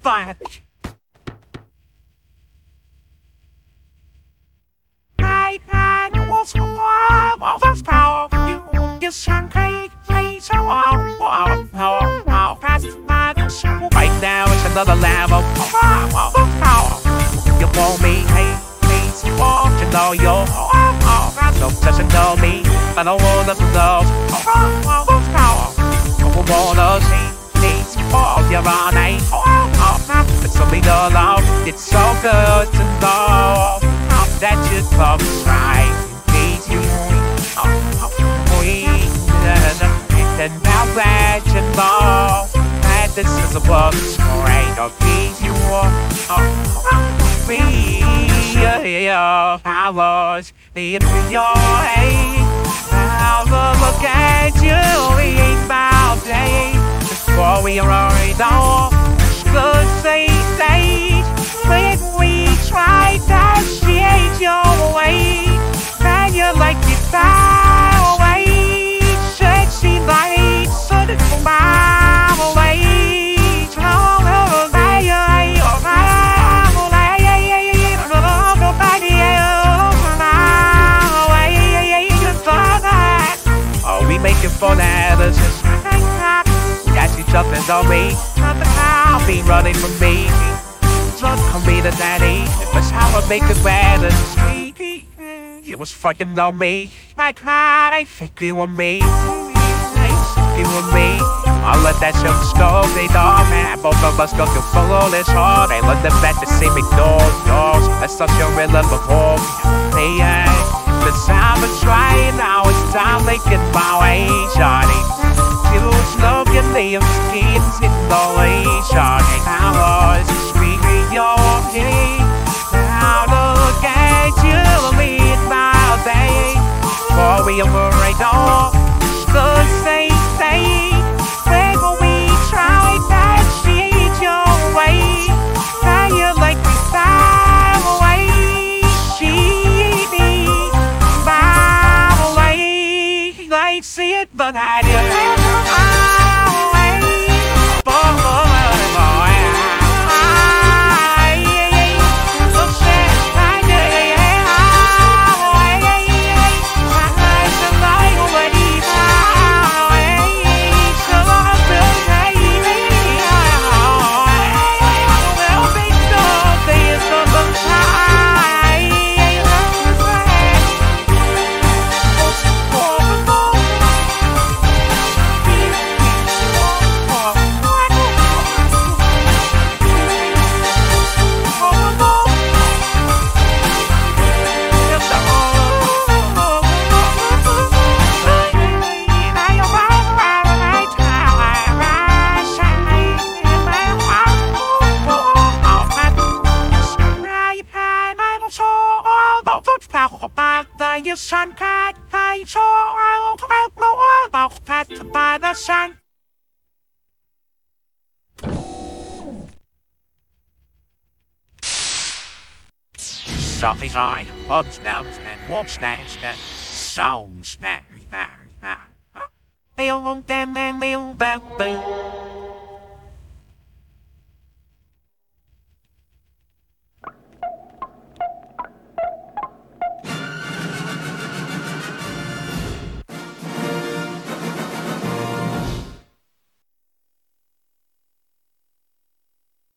fire. I had was all this power. You some cake, face, so wow, wow, wow, past my Right now it's another level. Wow, power. You want me, hey, please, you want to know your oh, no, doesn't know me. I don't want to know. Oh, wow, power. I wanna see, please, you're on a oh, oh, it's something to. It's so good to know that you love right. Please, you, oh, oh, and now that you know that this is a world great, oh, please, you, oh, oh, yeah, powers, the your. Now look at you, we ain't day before we are already know Oh, for it for that. Got you jumping on me. I'll be running from me. Drunk on me the daddy. That's how I make it better. You was fucking on me. My God, I think you on me. You on me. I'll let that shit go. They dog, man. Both of us go to follow this hard. I let them back to see me doors, doors. That's such a real yeah. The time is right my way, Johnny. You slow your nails, kids in the way, Johnny. I was screaming your name. Now look at you, lead my day. For we but I do. Sun cat, I saw I'll no about that by the sun. Sophie's eye, bubs down and what's that? Sounds that. They'll them and they'll.